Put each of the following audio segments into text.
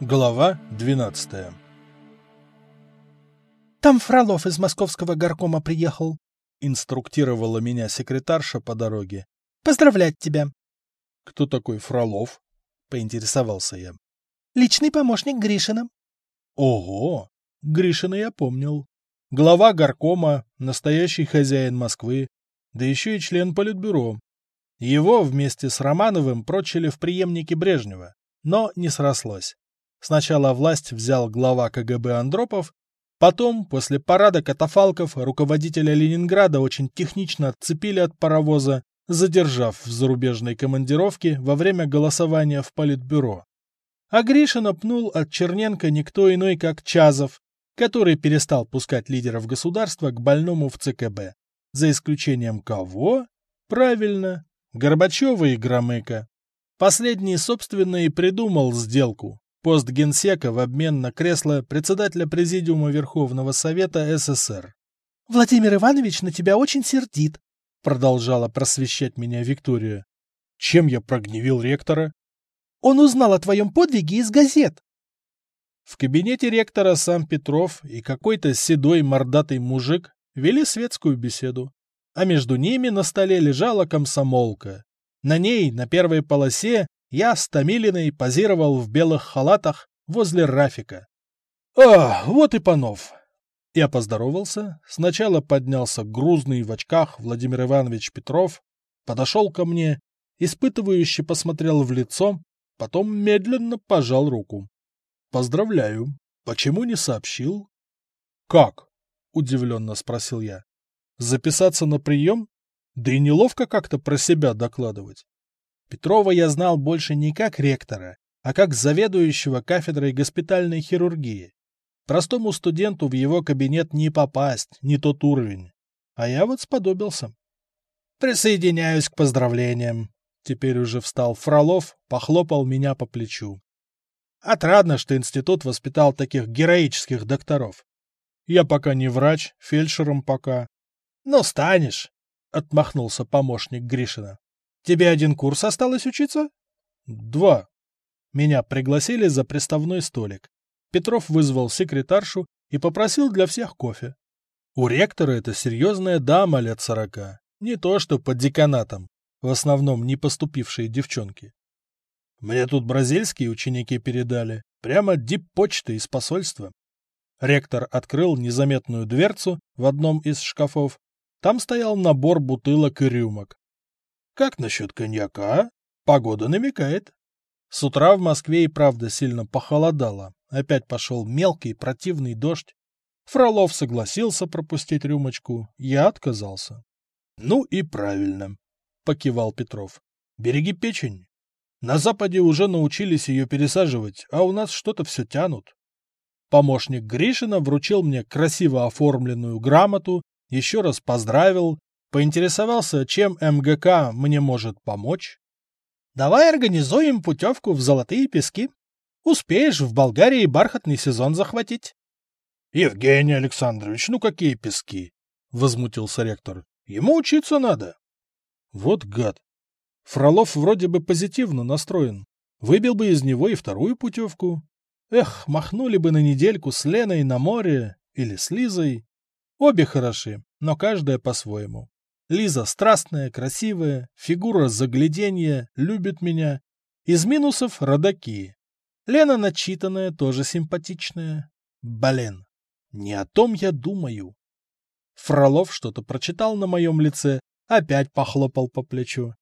Глава 12 «Там Фролов из московского горкома приехал», — инструктировала меня секретарша по дороге. «Поздравлять тебя!» «Кто такой Фролов?» — поинтересовался я. «Личный помощник Гришина». «Ого! Гришина я помнил. Глава горкома, настоящий хозяин Москвы, да еще и член политбюро. Его вместе с Романовым прочили в преемнике Брежнева, но не срослось. Сначала власть взял глава КГБ Андропов, потом, после парада катафалков, руководителя Ленинграда очень технично отцепили от паровоза, задержав в зарубежной командировке во время голосования в Политбюро. А Гришина пнул от Черненко никто иной, как Чазов, который перестал пускать лидеров государства к больному в ЦКБ. За исключением кого? Правильно, Горбачева и Громыка. Последний, собственно, и придумал сделку, пост генсека в обмен на кресло председателя Президиума Верховного Совета СССр. «Владимир Иванович на тебя очень сердит», — продолжала просвещать меня Виктория. «Чем я прогневил ректора?» «Он узнал о твоем подвиге из газет». В кабинете ректора сам Петров и какой-то седой мордатый мужик вели светскую беседу, а между ними на столе лежала комсомолка. На ней, на первой полосе, я с Томилиной позировал в белых халатах возле Рафика. «А, вот и Панов!» Я поздоровался, сначала поднялся грузный в очках Владимир Иванович Петров, подошел ко мне, испытывающе посмотрел в лицо, потом медленно пожал руку. «Поздравляю. Почему не сообщил?» «Как?» — удивленно спросил я. «Записаться на прием? Да и неловко как-то про себя докладывать. Петрова я знал больше не как ректора, а как заведующего кафедрой госпитальной хирургии. Простому студенту в его кабинет не попасть, не тот уровень. А я вот сподобился. Присоединяюсь к поздравлениям. Теперь уже встал Фролов, похлопал меня по плечу. Отрадно, что институт воспитал таких героических докторов. Я пока не врач, фельдшером пока. Но станешь, — отмахнулся помощник Гришина. Тебе один курс осталось учиться? Два. Меня пригласили за приставной столик. Петров вызвал секретаршу и попросил для всех кофе. У ректора это серьезная дама лет сорока, не то что под деканатом, в основном не поступившие девчонки. Мне тут бразильские ученики передали, прямо дип-почты из посольства. Ректор открыл незаметную дверцу в одном из шкафов. Там стоял набор бутылок и рюмок. Как насчет коньяка? Погода намекает. С утра в Москве и правда сильно похолодало. Опять пошел мелкий противный дождь. Фролов согласился пропустить рюмочку, я отказался. — Ну и правильно, — покивал Петров. — Береги печень. На Западе уже научились ее пересаживать, а у нас что-то все тянут. Помощник Гришина вручил мне красиво оформленную грамоту, еще раз поздравил Поинтересовался, чем МГК мне может помочь. Давай организуем путевку в Золотые Пески. Успеешь в Болгарии бархатный сезон захватить. — Евгений Александрович, ну какие пески? — возмутился ректор. — Ему учиться надо. Вот гад. Фролов вроде бы позитивно настроен. Выбил бы из него и вторую путевку. Эх, махнули бы на недельку с Леной на море или с Лизой. Обе хороши, но каждая по-своему. Лиза страстная, красивая, фигура загляденья, любит меня. Из минусов — родаки. Лена начитанная, тоже симпатичная. Блин, не о том я думаю. Фролов что-то прочитал на моем лице, опять похлопал по плечу.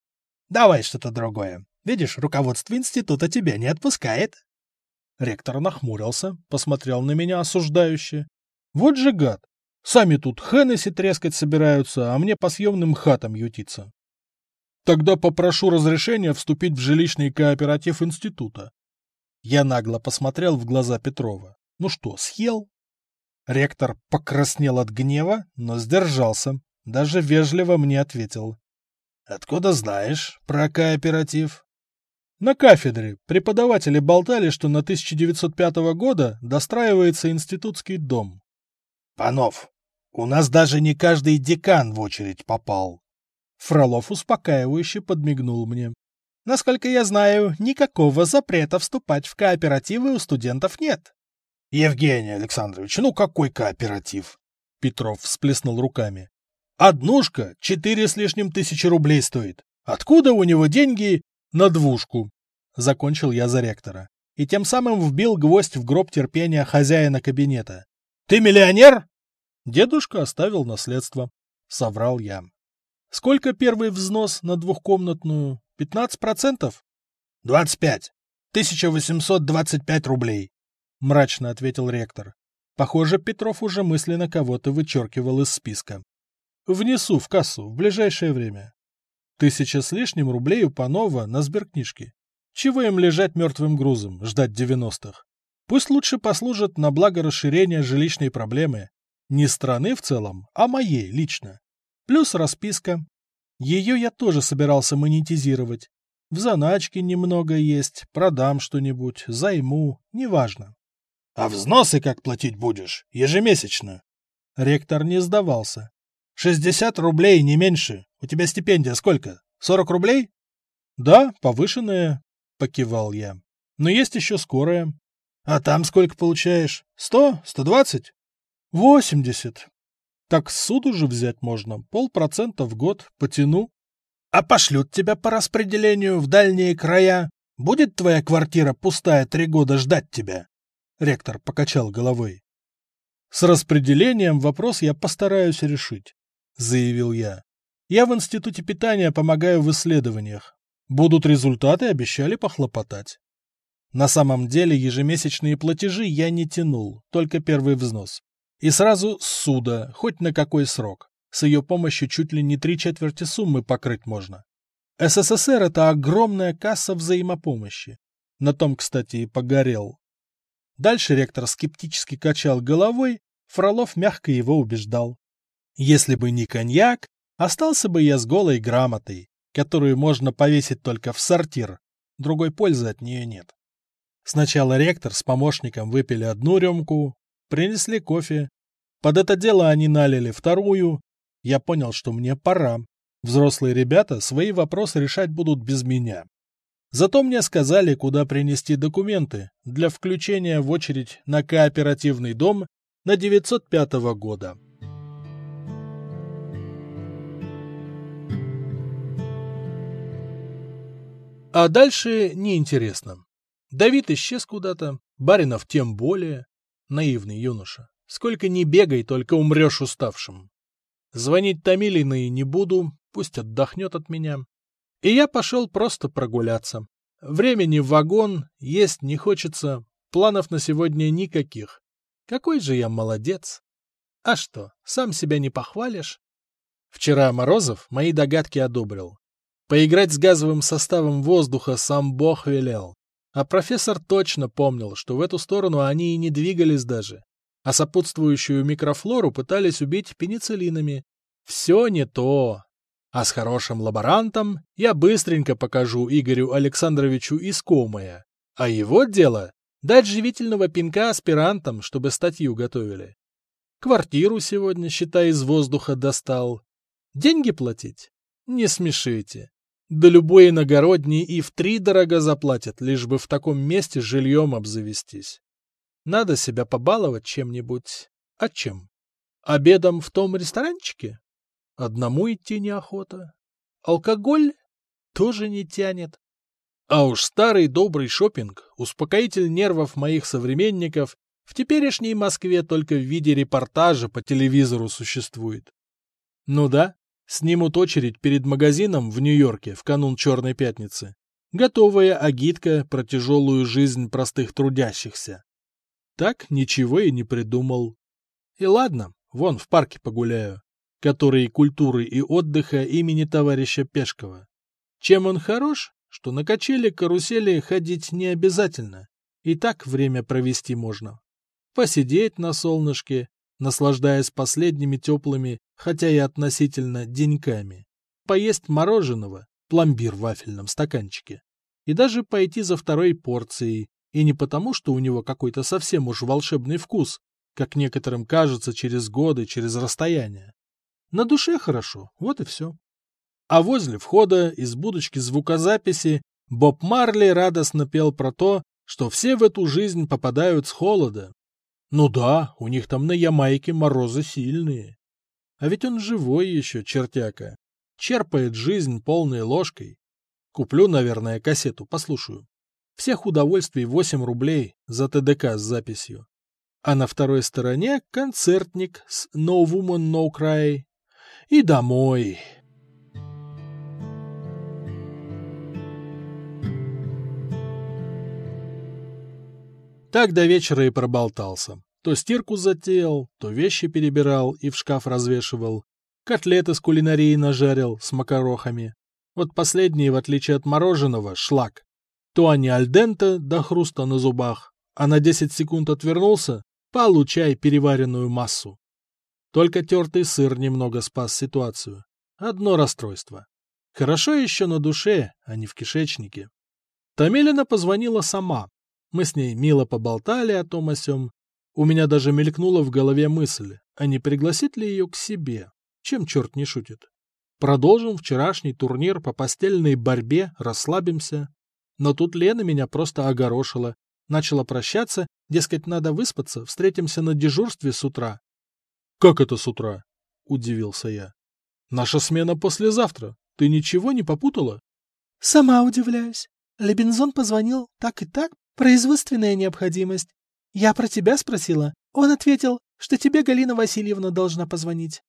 Давай что-то другое. Видишь, руководство института тебя не отпускает. Ректор нахмурился, посмотрел на меня осуждающе. Вот же гад, Сами тут Хеннесси трескать собираются, а мне по съемным хатам ютиться. Тогда попрошу разрешения вступить в жилищный кооператив института. Я нагло посмотрел в глаза Петрова. Ну что, съел? Ректор покраснел от гнева, но сдержался. Даже вежливо мне ответил. Откуда знаешь про кооператив? На кафедре преподаватели болтали, что на 1905 года достраивается институтский дом. Панов, у нас даже не каждый декан в очередь попал. Фролов успокаивающе подмигнул мне. Насколько я знаю, никакого запрета вступать в кооперативы у студентов нет. Евгений Александрович, ну какой кооператив? Петров всплеснул руками. Однушка четыре с лишним тысячи рублей стоит. Откуда у него деньги на двушку? Закончил я за ректора. И тем самым вбил гвоздь в гроб терпения хозяина кабинета. Ты миллионер? Дедушка оставил наследство. Соврал я. Сколько первый взнос на двухкомнатную? Пятнадцать процентов? Двадцать пять. Тысяча восемьсот двадцать пять рублей. Мрачно ответил ректор. Похоже, Петров уже мысленно кого-то вычеркивал из списка. Внесу в кассу в ближайшее время. Тысяча с лишним рублей у Панова на сберкнижке. Чего им лежать мертвым грузом, ждать девяностых? Пусть лучше послужат на благо расширения жилищной проблемы. Не страны в целом, а моей лично. Плюс расписка. Ее я тоже собирался монетизировать. В заначке немного есть, продам что-нибудь, займу, неважно. — А взносы как платить будешь? Ежемесячно? Ректор не сдавался. — Шестьдесят рублей, не меньше. У тебя стипендия сколько? Сорок рублей? — Да, повышенная, — покивал я. — Но есть еще скорая. — А там сколько получаешь? Сто? Сто двадцать? — Восемьдесят. Так суд уже взять можно, полпроцента в год, потяну. — А пошлют тебя по распределению в дальние края? Будет твоя квартира пустая три года ждать тебя? Ректор покачал головой. — С распределением вопрос я постараюсь решить, — заявил я. Я в Институте питания помогаю в исследованиях. Будут результаты, обещали похлопотать. На самом деле ежемесячные платежи я не тянул, только первый взнос. И сразу суда, хоть на какой срок. С ее помощью чуть ли не три четверти суммы покрыть можно. СССР — это огромная касса взаимопомощи. На том, кстати, и погорел. Дальше ректор скептически качал головой, Фролов мягко его убеждал. Если бы не коньяк, остался бы я с голой грамотой, которую можно повесить только в сортир, другой пользы от нее нет. Сначала ректор с помощником выпили одну рюмку, принесли кофе. Под это дело они налили вторую. Я понял, что мне пора. Взрослые ребята свои вопросы решать будут без меня. Зато мне сказали, куда принести документы для включения в очередь на кооперативный дом на 905 года. А дальше неинтересно. Давид исчез куда-то, Баринов тем более. Наивный юноша. Сколько ни бегай, только умрешь уставшим. Звонить Томилиной не буду, пусть отдохнет от меня. И я пошел просто прогуляться. Времени в вагон, есть не хочется, планов на сегодня никаких. Какой же я молодец. А что, сам себя не похвалишь? Вчера Морозов мои догадки одобрил. Поиграть с газовым составом воздуха сам Бог велел. А профессор точно помнил, что в эту сторону они и не двигались даже. А сопутствующую микрофлору пытались убить пенициллинами. Все не то. А с хорошим лаборантом я быстренько покажу Игорю Александровичу искомое. А его дело — дать живительного пинка аспирантам, чтобы статью готовили. Квартиру сегодня, считай, из воздуха достал. Деньги платить? Не смешите. Да любой иногородний и в три дорого заплатят, лишь бы в таком месте жильем обзавестись. Надо себя побаловать чем-нибудь. А чем? Обедом в том ресторанчике? Одному идти неохота. Алкоголь тоже не тянет. А уж старый добрый шопинг, успокоитель нервов моих современников, в теперешней Москве только в виде репортажа по телевизору существует. Ну да, Снимут очередь перед магазином в Нью-Йорке в канун Черной Пятницы. Готовая агитка про тяжелую жизнь простых трудящихся. Так ничего и не придумал. И ладно, вон в парке погуляю, который культуры и отдыха имени товарища Пешкова. Чем он хорош, что на качели-карусели ходить не обязательно, и так время провести можно. Посидеть на солнышке, наслаждаясь последними теплыми, хотя и относительно, деньками. Поесть мороженого, пломбир в вафельном стаканчике. И даже пойти за второй порцией. И не потому, что у него какой-то совсем уж волшебный вкус, как некоторым кажется через годы, через расстояние. На душе хорошо, вот и все. А возле входа из будочки звукозаписи Боб Марли радостно пел про то, что все в эту жизнь попадают с холода. Ну да, у них там на Ямайке морозы сильные. А ведь он живой еще, чертяка. Черпает жизнь полной ложкой. Куплю, наверное, кассету, послушаю. Всех удовольствий 8 рублей за ТДК с записью. А на второй стороне концертник с No Woman No Cry. И домой. Так до вечера и проболтался. То стирку затеял, то вещи перебирал и в шкаф развешивал. Котлеты с кулинарией нажарил с макарохами. Вот последние, в отличие от мороженого, шлак. То они альдента до хруста на зубах, а на 10 секунд отвернулся, получай переваренную массу. Только тертый сыр немного спас ситуацию. Одно расстройство. Хорошо еще на душе, а не в кишечнике. Тамелина позвонила сама, мы с ней мило поболтали о том о сём. У меня даже мелькнула в голове мысль, а не пригласить ли ее к себе? Чем черт не шутит? Продолжим вчерашний турнир по постельной борьбе, расслабимся. Но тут Лена меня просто огорошила. Начала прощаться, дескать, надо выспаться, встретимся на дежурстве с утра. — Как это с утра? — удивился я. — Наша смена послезавтра. Ты ничего не попутала? — Сама удивляюсь. Лебензон позвонил так и так, Производственная необходимость. Я про тебя спросила. Он ответил, что тебе Галина Васильевна должна позвонить.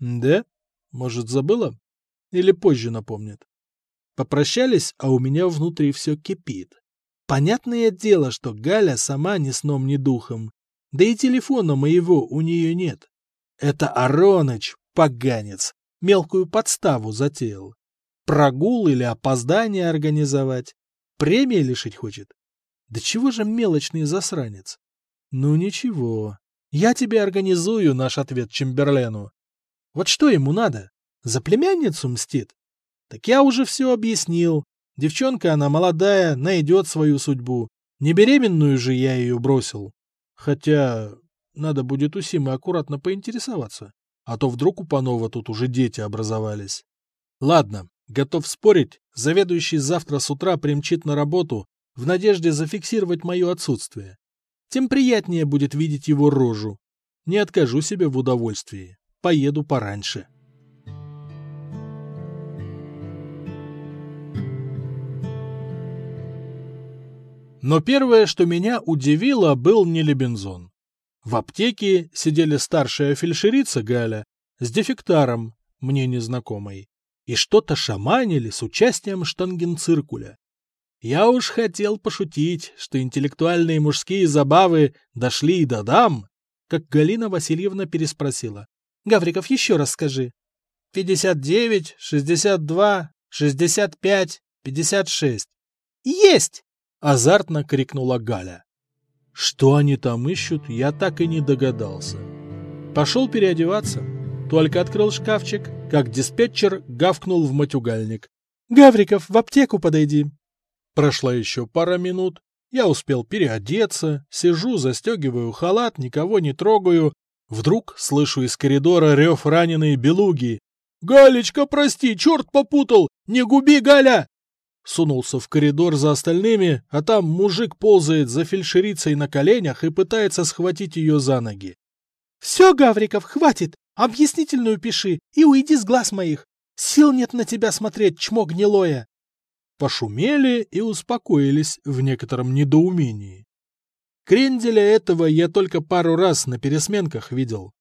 Да? Может, забыла? Или позже напомнит? Попрощались, а у меня внутри все кипит. Понятное дело, что Галя сама ни сном, ни духом. Да и телефона моего у нее нет. Это Ароныч, поганец, мелкую подставу затеял. Прогул или опоздание организовать. Премии лишить хочет. Да чего же мелочный засранец? Ну ничего. Я тебе организую наш ответ Чемберлену. Вот что ему надо? За племянницу мстит? Так я уже все объяснил. Девчонка она молодая, найдет свою судьбу. Не беременную же я ее бросил. Хотя надо будет у Симы аккуратно поинтересоваться. А то вдруг у Панова тут уже дети образовались. Ладно, готов спорить. Заведующий завтра с утра примчит на работу, в надежде зафиксировать мое отсутствие. Тем приятнее будет видеть его рожу. Не откажу себе в удовольствии. Поеду пораньше. Но первое, что меня удивило, был не лебензон. В аптеке сидели старшая фельдшерица Галя с дефектаром, мне незнакомой, и что-то шаманили с участием штангенциркуля. Я уж хотел пошутить, что интеллектуальные мужские забавы дошли и до дам, как Галина Васильевна переспросила. «Гавриков, еще раз скажи». «Пятьдесят девять, шестьдесят два, шестьдесят пять, пятьдесят шесть». «Есть!» — азартно крикнула Галя. Что они там ищут, я так и не догадался. Пошел переодеваться. Только открыл шкафчик, как диспетчер гавкнул в матюгальник. «Гавриков, в аптеку подойди!» Прошла еще пара минут, я успел переодеться, сижу, застегиваю халат, никого не трогаю. Вдруг слышу из коридора рев раненой белуги. «Галечка, прости, черт попутал! Не губи, Галя!» Сунулся в коридор за остальными, а там мужик ползает за фельдшерицей на коленях и пытается схватить ее за ноги. «Все, Гавриков, хватит! Объяснительную пиши и уйди с глаз моих! Сил нет на тебя смотреть, чмо гнилое!» Пошумели и успокоились в некотором недоумении. Кренделя этого я только пару раз на пересменках видел.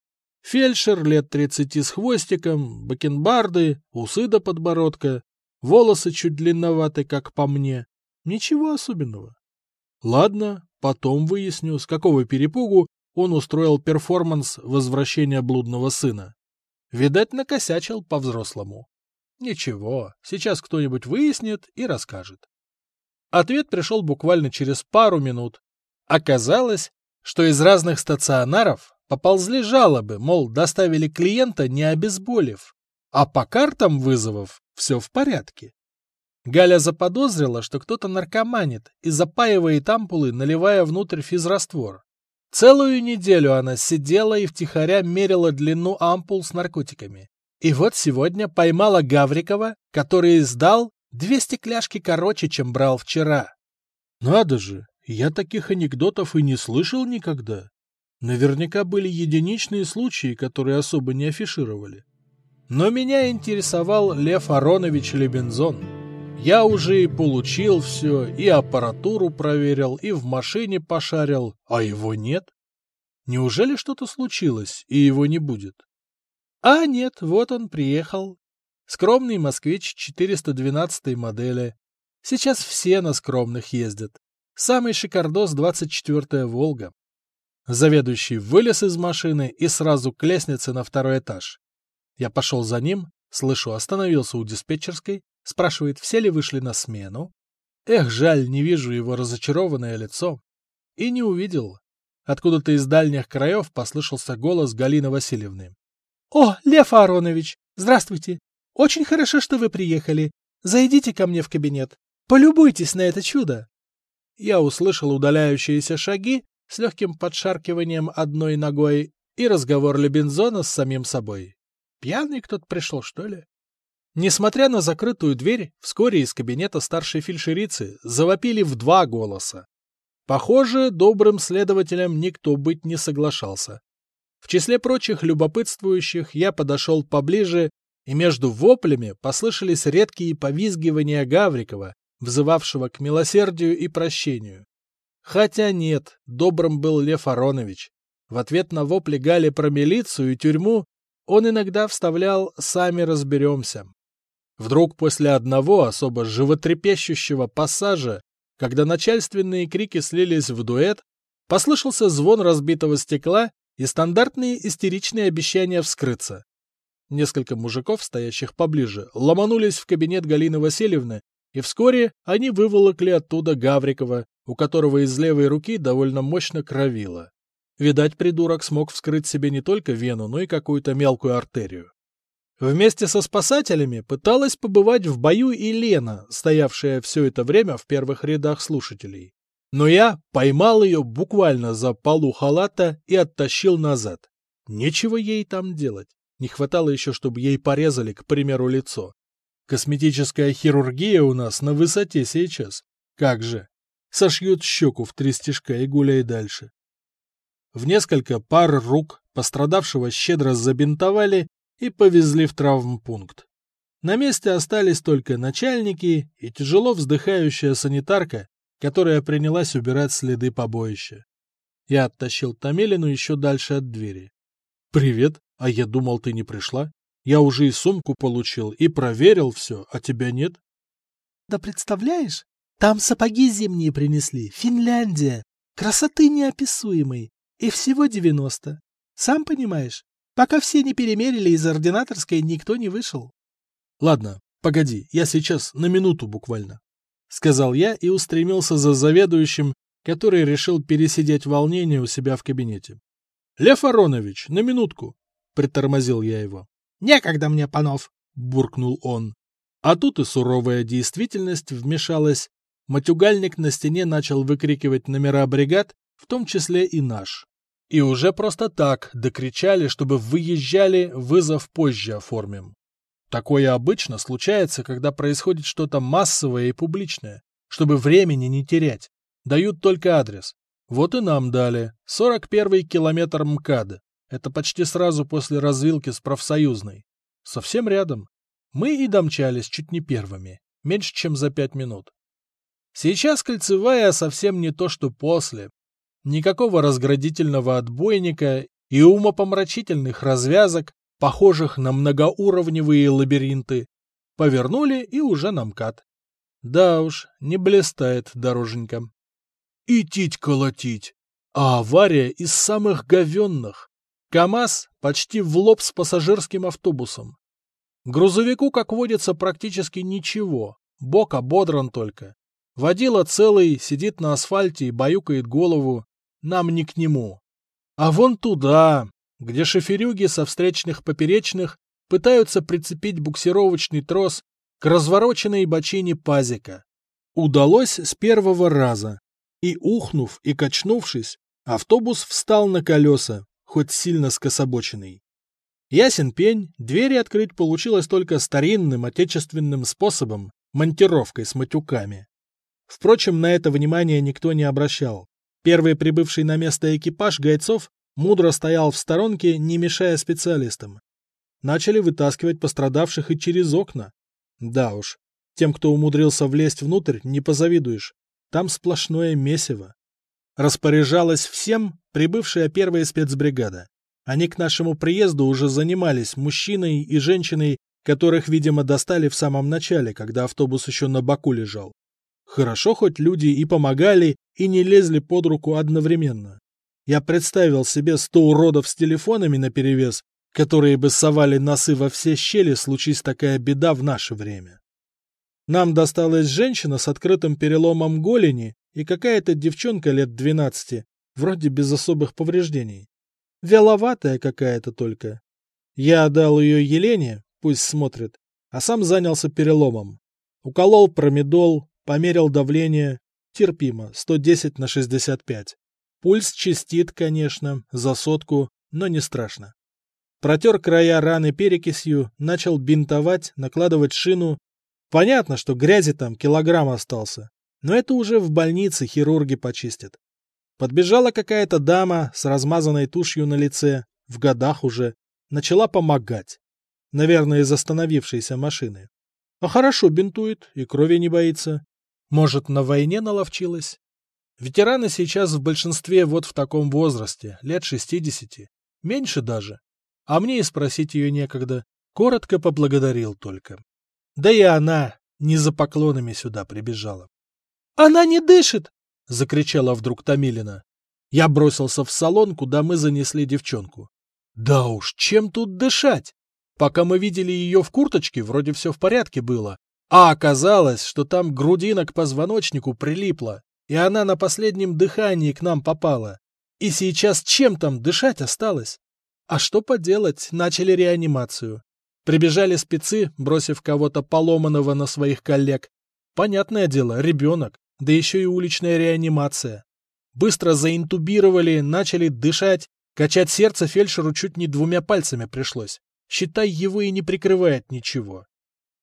Фельдшер лет тридцати с хвостиком, бакенбарды, усы до подбородка, волосы чуть длинноваты, как по мне. Ничего особенного. Ладно, потом выясню, с какого перепугу он устроил перформанс возвращения блудного сына. Видать, накосячил по-взрослому. Ничего, сейчас кто-нибудь выяснит и расскажет. Ответ пришел буквально через пару минут. Оказалось, что из разных стационаров поползли жалобы, мол, доставили клиента не обезболив, а по картам вызовов все в порядке. Галя заподозрила, что кто-то наркоманит и запаивает ампулы, наливая внутрь физраствор. Целую неделю она сидела и втихаря мерила длину ампул с наркотиками. И вот сегодня поймала Гаврикова, который сдал Две стекляшки короче, чем брал вчера. Надо же, я таких анекдотов и не слышал никогда. Наверняка были единичные случаи, которые особо не афишировали. Но меня интересовал Лев Аронович Лебензон. Я уже и получил все, и аппаратуру проверил, и в машине пошарил, а его нет. Неужели что-то случилось, и его не будет? А нет, вот он приехал. Скромный москвич 412 модели. Сейчас все на скромных ездят. Самый шикардос 24-я «Волга». Заведующий вылез из машины и сразу к лестнице на второй этаж. Я пошел за ним, слышу, остановился у диспетчерской, спрашивает, все ли вышли на смену. Эх, жаль, не вижу его разочарованное лицо. И не увидел. Откуда-то из дальних краев послышался голос Галины Васильевны. — О, Лев Аронович, здравствуйте. Очень хорошо, что вы приехали. Зайдите ко мне в кабинет. Полюбуйтесь на это чудо. Я услышал удаляющиеся шаги с легким подшаркиванием одной ногой и разговор Лебензона с самим собой. Пьяный кто-то пришел, что ли? Несмотря на закрытую дверь, вскоре из кабинета старшей фельдшерицы завопили в два голоса. Похоже, добрым следователем никто быть не соглашался. В числе прочих любопытствующих я подошел поближе, и между воплями послышались редкие повизгивания Гаврикова, взывавшего к милосердию и прощению. Хотя нет, добрым был Лев Аронович. В ответ на вопли Гали про милицию и тюрьму он иногда вставлял «сами разберемся». Вдруг после одного особо животрепещущего пассажа, когда начальственные крики слились в дуэт, послышался звон разбитого стекла и стандартные истеричные обещания вскрыться. Несколько мужиков, стоящих поближе, ломанулись в кабинет Галины Васильевны, и вскоре они выволокли оттуда Гаврикова, у которого из левой руки довольно мощно кровило. Видать, придурок смог вскрыть себе не только вену, но и какую-то мелкую артерию. Вместе со спасателями пыталась побывать в бою и Лена, стоявшая все это время в первых рядах слушателей. Но я поймал ее буквально за полу халата и оттащил назад. Нечего ей там делать. Не хватало еще, чтобы ей порезали, к примеру, лицо. Косметическая хирургия у нас на высоте сейчас. Как же. Сошьют щеку в три стежка и гуляй дальше. В несколько пар рук пострадавшего щедро забинтовали и повезли в травмпункт. На месте остались только начальники и тяжело вздыхающая санитарка, которая принялась убирать следы побоища. Я оттащил Томелину еще дальше от двери. «Привет, а я думал, ты не пришла. Я уже и сумку получил, и проверил все, а тебя нет». «Да представляешь, там сапоги зимние принесли, Финляндия, красоты неописуемой, и всего девяносто. Сам понимаешь, пока все не перемерили из ординаторской, никто не вышел». «Ладно, погоди, я сейчас на минуту буквально». — сказал я и устремился за заведующим, который решил пересидеть волнение у себя в кабинете. — Лев Аронович, на минутку! — притормозил я его. — Некогда мне, панов! — буркнул он. А тут и суровая действительность вмешалась. Матюгальник на стене начал выкрикивать номера бригад, в том числе и наш. И уже просто так докричали, чтобы выезжали, вызов позже оформим. Такое обычно случается, когда происходит что-то массовое и публичное, чтобы времени не терять. Дают только адрес. Вот и нам дали. 41-й километр МКАДа. Это почти сразу после развилки с профсоюзной. Совсем рядом. Мы и домчались чуть не первыми. Меньше, чем за пять минут. Сейчас кольцевая совсем не то, что после. Никакого разградительного отбойника и умопомрачительных развязок, похожих на многоуровневые лабиринты, повернули и уже на МКАД. Да уж, не блистает дороженька. И тить колотить. А авария из самых говенных. КамАЗ почти в лоб с пассажирским автобусом. Грузовику, как водится, практически ничего. Бок ободран только. Водила целый, сидит на асфальте и баюкает голову. Нам не к нему. А вон туда, где шоферюги со встречных поперечных пытаются прицепить буксировочный трос к развороченной бочине пазика. Удалось с первого раза. И ухнув, и качнувшись, автобус встал на колеса, хоть сильно скособоченный. Ясен пень, двери открыть получилось только старинным отечественным способом, монтировкой с матюками. Впрочем, на это внимание никто не обращал. Первый прибывший на место экипаж Гайцов мудро стоял в сторонке, не мешая специалистам. Начали вытаскивать пострадавших и через окна. Да уж, тем, кто умудрился влезть внутрь, не позавидуешь. Там сплошное месиво. Распоряжалась всем прибывшая первая спецбригада. Они к нашему приезду уже занимались мужчиной и женщиной, которых, видимо, достали в самом начале, когда автобус еще на боку лежал. Хорошо хоть люди и помогали, и не лезли под руку одновременно. Я представил себе сто уродов с телефонами наперевес, которые бы совали носы во все щели, случись такая беда в наше время. Нам досталась женщина с открытым переломом голени и какая-то девчонка лет двенадцати, вроде без особых повреждений. Вяловатая какая-то только. Я отдал ее Елене, пусть смотрит, а сам занялся переломом. Уколол промедол, померил давление, терпимо, 110 на 65. Пульс чистит, конечно, за сотку, но не страшно. Протер края раны перекисью, начал бинтовать, накладывать шину. Понятно, что грязи там килограмм остался, но это уже в больнице хирурги почистят. Подбежала какая-то дама с размазанной тушью на лице, в годах уже, начала помогать. Наверное, из остановившейся машины. А хорошо бинтует и крови не боится. Может, на войне наловчилась? Ветераны сейчас в большинстве вот в таком возрасте, лет 60, меньше даже. А мне и спросить ее некогда. Коротко поблагодарил только. Да и она не за поклонами сюда прибежала. — Она не дышит! — закричала вдруг Томилина. Я бросился в салон, куда мы занесли девчонку. Да уж, чем тут дышать? Пока мы видели ее в курточке, вроде все в порядке было. А оказалось, что там грудина к позвоночнику прилипла, и она на последнем дыхании к нам попала. И сейчас чем там дышать осталось? А что поделать, начали реанимацию. Прибежали спецы, бросив кого-то поломанного на своих коллег. Понятное дело, ребенок да еще и уличная реанимация. Быстро заинтубировали, начали дышать, качать сердце фельдшеру чуть не двумя пальцами пришлось. Считай, его и не прикрывает ничего.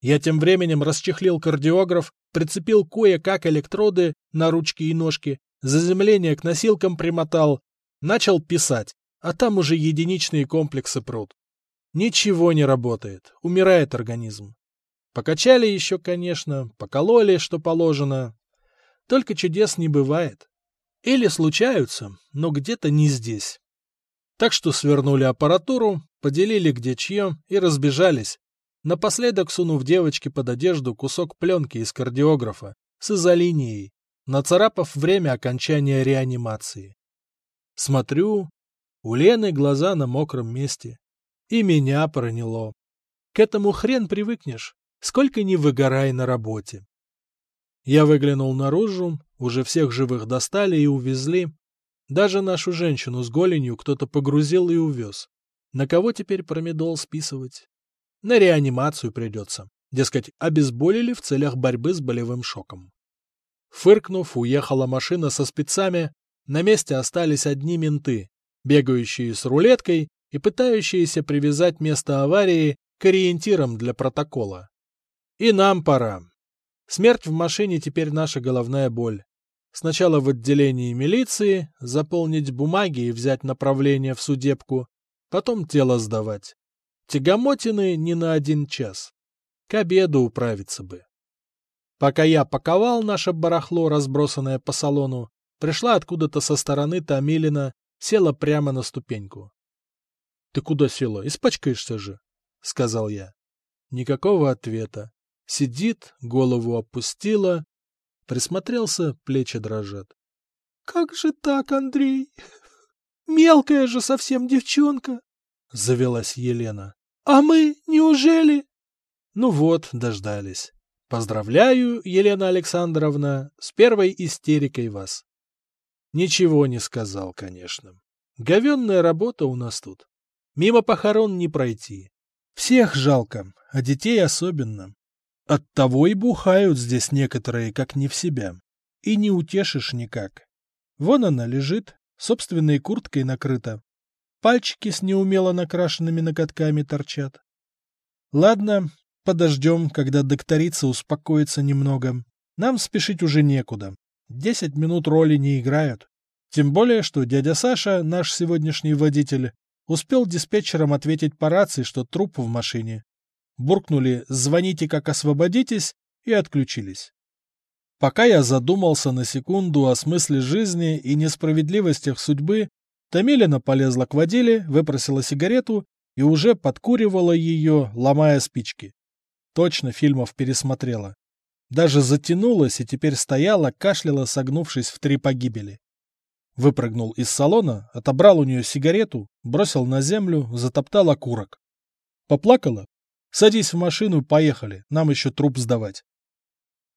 Я тем временем расчехлил кардиограф, прицепил кое-как электроды на ручки и ножки, заземление к носилкам примотал, начал писать, а там уже единичные комплексы прут. Ничего не работает, умирает организм. Покачали еще, конечно, покололи, что положено, только чудес не бывает. Или случаются, но где-то не здесь. Так что свернули аппаратуру, поделили где чье и разбежались, напоследок сунув девочке под одежду кусок пленки из кардиографа с изолинией, нацарапав время окончания реанимации. Смотрю, у Лены глаза на мокром месте. И меня проняло. К этому хрен привыкнешь, сколько ни выгорай на работе. Я выглянул наружу, уже всех живых достали и увезли. Даже нашу женщину с голенью кто-то погрузил и увез. На кого теперь промедол списывать? На реанимацию придется. Дескать, обезболили в целях борьбы с болевым шоком. Фыркнув, уехала машина со спецами. На месте остались одни менты, бегающие с рулеткой и пытающиеся привязать место аварии к ориентирам для протокола. И нам пора. Смерть в машине теперь наша головная боль. Сначала в отделении милиции, заполнить бумаги и взять направление в судебку, потом тело сдавать. Тягомотины не на один час. К обеду управиться бы. Пока я паковал наше барахло, разбросанное по салону, пришла откуда-то со стороны Томилина, села прямо на ступеньку. — Ты куда села? Испачкаешься же, — сказал я. Никакого ответа. Сидит, голову опустила. Присмотрелся, плечи дрожат. — Как же так, Андрей? Мелкая же совсем девчонка! — завелась Елена. — А мы, неужели? Ну вот, дождались. Поздравляю, Елена Александровна, с первой истерикой вас. Ничего не сказал, конечно. Говенная работа у нас тут. Мимо похорон не пройти. Всех жалко, а детей особенно. Оттого и бухают здесь некоторые, как не в себя. И не утешишь никак. Вон она лежит, собственной курткой накрыта. Пальчики с неумело накрашенными ноготками торчат. Ладно, подождем, когда докторица успокоится немного. Нам спешить уже некуда. Десять минут роли не играют. Тем более, что дядя Саша, наш сегодняшний водитель, успел диспетчерам ответить по рации, что труп в машине. Буркнули «звоните, как освободитесь» и отключились. Пока я задумался на секунду о смысле жизни и несправедливостях судьбы, Томилина полезла к водиле, выпросила сигарету и уже подкуривала ее, ломая спички. Точно фильмов пересмотрела. Даже затянулась и теперь стояла, кашляла, согнувшись в три погибели. Выпрыгнул из салона, отобрал у нее сигарету, бросил на землю, затоптал окурок. Поплакала? Садись в машину, поехали, нам еще труп сдавать.